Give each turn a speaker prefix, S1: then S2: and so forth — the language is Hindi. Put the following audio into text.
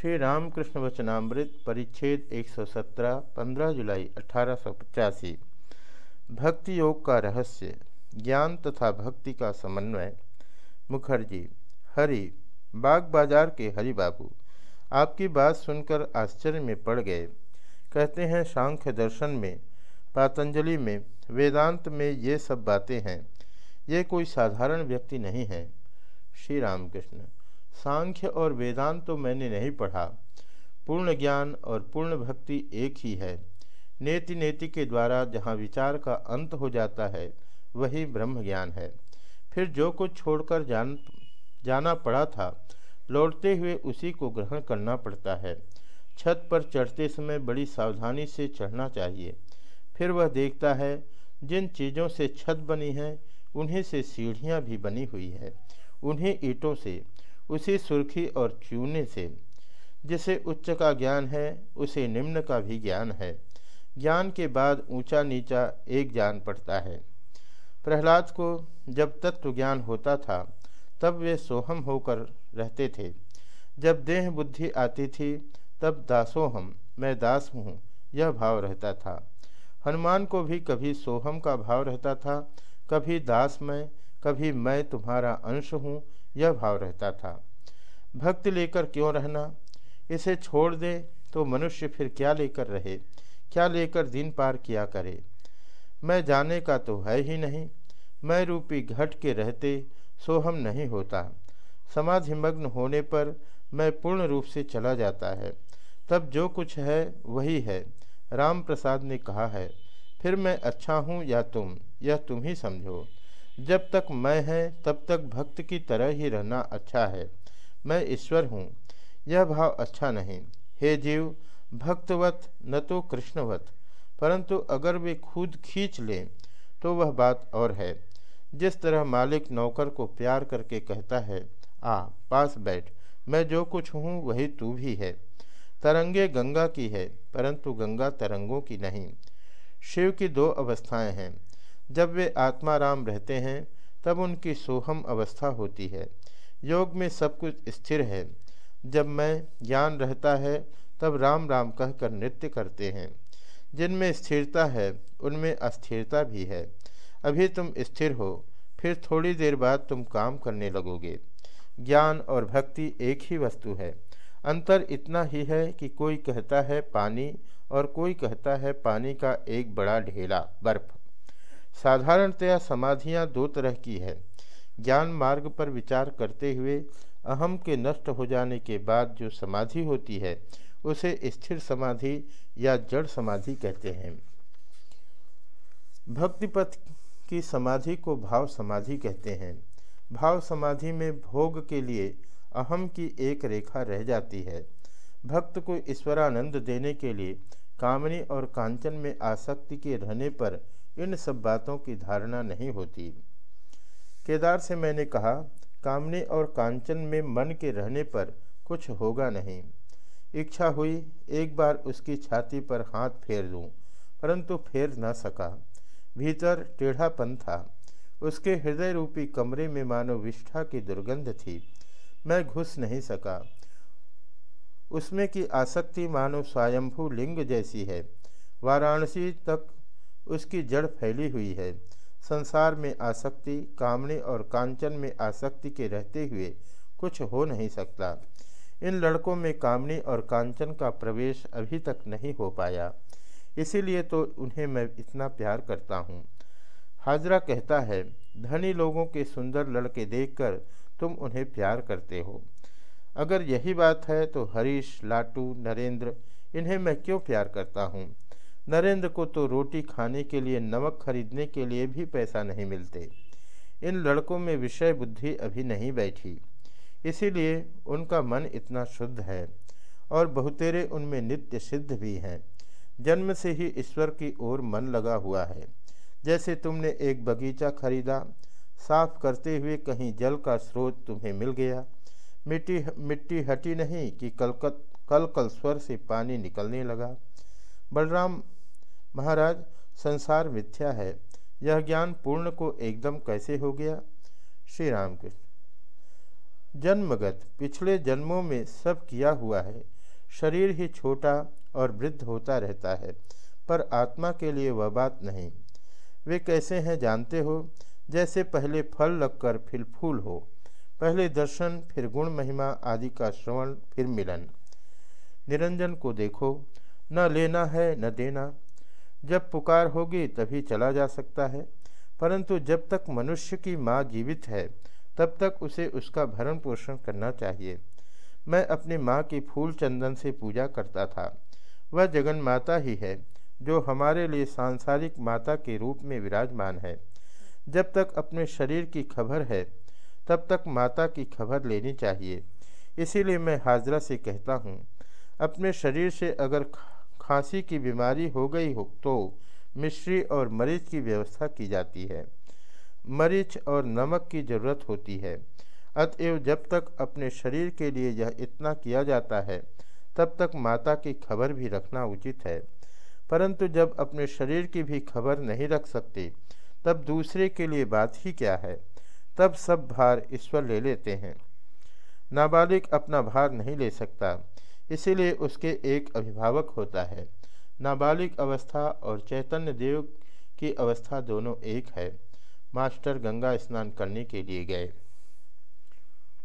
S1: श्री रामकृष्ण वचनामृत परिच्छेद 117 15 जुलाई अठारह सौ पचासी। भक्ति योग का रहस्य, ज्ञान तथा भक्ति का समन्वय। मुखर्जी, हरि, बाग बाज़ार के हरि बाबू आपकी बात सुनकर आश्चर्य में पड़ गए। कहते हैं, सांख्य दर्शन में, पातंजलि में, वेदांत में ये सब बातें हैं। ये कोई साधारण व्यक्ति नहीं है। श्री रामकृष्ण सांख्य और वेदांत तो मैंने नहीं पढ़ा। पूर्ण ज्ञान और पूर्ण भक्ति एक ही है। नेति नेति के द्वारा जहाँ विचार का अंत हो जाता है, वही ब्रह्म ज्ञान है। फिर जो कुछ छोड़कर जान, जाना पड़ा था, लौटते हुए उसी को ग्रहण करना पड़ता है। छत पर चढ़ते समय बड़ी सावधानी से चढ़ना चाहिए। फिर वह देखता है, जिन चीज़ों से छत बनी है, उन्हीं से सीढ़ियाँ भी बनी हुई है, उन्हीं ईंटों से। उसी सुर्खी और चूने से। जिसे उच्च का ज्ञान है, उसे निम्न का भी ज्ञान है। ज्ञान के बाद ऊँचा नीचा एक ज्ञान पड़ता है। प्रहलाद को जब तत्व ज्ञान होता था, तब वे सोहम होकर रहते थे। जब देह बुद्धि आती थी, तब दासोहम मैं दास हूँ, यह भाव रहता था। हनुमान को भी कभी सोहम का भाव रहता था, कभी दास मैं, कभी मैं तुम्हारा अंश हूँ यह भाव रहता था। भक्ति लेकर क्यों रहना? इसे छोड़ दे तो मनुष्य फिर क्या लेकर रहे? क्या लेकर दिन पार किया करे? मैं जाने का तो है ही नहीं। मैं रूपी घट के रहते सोहम नहीं होता। समाधि मग्न होने पर मैं पूर्ण रूप से चला जाता है। तब जो कुछ है, वही है। राम प्रसाद ने कहा है, फिर मैं अच्छा हूँ या तुम? यह तुम ही समझो। जब तक मैं है, तब तक भक्त की तरह ही रहना अच्छा है। मैं ईश्वर हूँ, यह भाव अच्छा नहीं। हे जीव, भक्तवत, न तो कृष्णवत, परंतु अगर वे खुद खींच लें तो वह बात और है। जिस तरह मालिक नौकर को प्यार करके कहता है, आ, पास बैठ, मैं जो कुछ हूँ, वही तू भी है। तरंगे गंगा की है, परंतु गंगा तरंगों की नहीं। शिव की दो अवस्थाएँ हैं जब वे आत्माराम रहते हैं, तब उनकी सोहम अवस्था होती है। योग में सब कुछ स्थिर है। जब मैं ज्ञान रहता है, तब राम राम कहकर नृत्य करते हैं। जिनमें स्थिरता है, उनमें अस्थिरता भी है। अभी तुम स्थिर हो, फिर थोड़ी देर बाद तुम काम करने लगोगे। ज्ञान और भक्ति एक ही वस्तु है। अंतर इतना ही है कि कोई कहता है पानी, और कोई कहता है पानी का एक बड़ा ढेला, बर्फ़। साधारणतया समाधियाँ दो तरह की है। ज्ञान मार्ग पर विचार करते हुए, अहम के नष्ट हो जाने के बाद जो समाधि होती है, उसे स्थिर समाधि या जड़ समाधि कहते हैं। भक्तिपथ की समाधि को भाव समाधि कहते हैं। भाव समाधि में भोग के लिए अहम की एक रेखा रह जाती है। भक्त को ईश्वरानंद देने के लिए कामनी और कांचन में आसक्ति के रहने पर इन सब बातों की धारणा नहीं होती। केदार से मैंने कहा कामने और कांचन में मन के रहने पर कुछ होगा नहीं। इच्छा हुई एक बार उसकी छाती पर हाथ फेर दूँ, परंतु फेर न सका। भीतर टेढ़ापन था। उसके हृदय रूपी कमरे में मानो विष्ठा की दुर्गंध थी। मैं घुस नहीं सका। उसमें की आसक्ति मानो स्वयंभू लिंग जैसी है। वाराणसी तक उसकी जड़ फैली हुई है। संसार में आसक्ति, कामने और कांचन में आसक्ति के रहते हुए कुछ हो नहीं सकता। इन लड़कों में कामनी और कांचन का प्रवेश अभी तक नहीं हो पाया। इसीलिए तो उन्हें मैं इतना प्यार करता हूँ। हाजरा कहता है, धनी लोगों के सुंदर लड़के देखकर तुम उन्हें प्यार करते हो। अगर यही बात है तो हरीश, लाटू, नरेंद्र, इन्हें मैं क्यों प्यार करता हूँ? नरेंद्र को तो रोटी खाने के लिए, नमक खरीदने के लिए भी पैसा नहीं मिलते। इन लड़कों में विषय बुद्धि अभी नहीं बैठी। इसीलिए उनका मन इतना शुद्ध है और बहुतेरे उनमें नित्य सिद्ध भी हैं। जन्म से ही ईश्वर की ओर मन लगा हुआ है। जैसे तुमने एक बगीचा खरीदा, साफ़ करते हुए कहीं जल का स्रोत तुम्हें मिल गया। मिट्टी मिट्टी हटी नहीं कि कलकत कल कल स्वर से पानी निकलने लगा। बलराम महाराज, संसार मिथ्या है। यह ज्ञान पूर्ण को एकदम कैसे हो गया? श्री राम कृष्ण जन्मगत, पिछले जन्मों में सब किया हुआ है। शरीर ही छोटा और वृद्ध होता रहता है, पर आत्मा के लिए वह बात नहीं। वे कैसे हैं जानते हो? जैसे पहले फल लगकर फिर फूल हो, पहले दर्शन, फिर गुण महिमा आदि का श्रवण, फिर मिलन। निरंजन को देखो, न लेना है, न देना। जब पुकार होगी तभी चला जा सकता है। परंतु जब तक मनुष्य की माँ जीवित है, तब तक उसे उसका भरण पोषण करना चाहिए। मैं अपनी माँ की फूल चंदन से पूजा करता था। वह जगन माता ही है, जो हमारे लिए सांसारिक माता के रूप में विराजमान है। जब तक अपने शरीर की खबर है, तब तक माता की खबर लेनी चाहिए। इसीलिए मैं हाजरा से कहता हूँ, अपने शरीर से अगर खांसी की बीमारी हो गई हो तो मिश्री और मरीच की व्यवस्था की जाती है। मरीच और नमक की ज़रूरत होती है। अतएव जब तक अपने शरीर के लिए यह इतना किया जाता है, तब तक माता की खबर भी रखना उचित है। परंतु जब अपने शरीर की भी खबर नहीं रख सकते, तब दूसरे के लिए बात ही क्या है? तब सब भार ईश्वर ले लेते हैं। नाबालिग अपना भार नहीं ले सकता। इसीलिए उसके एक अभिभावक होता है। नाबालिग अवस्था और चैतन्य देव की अवस्था दोनों एक है। मास्टर गंगा स्नान करने के लिए गए।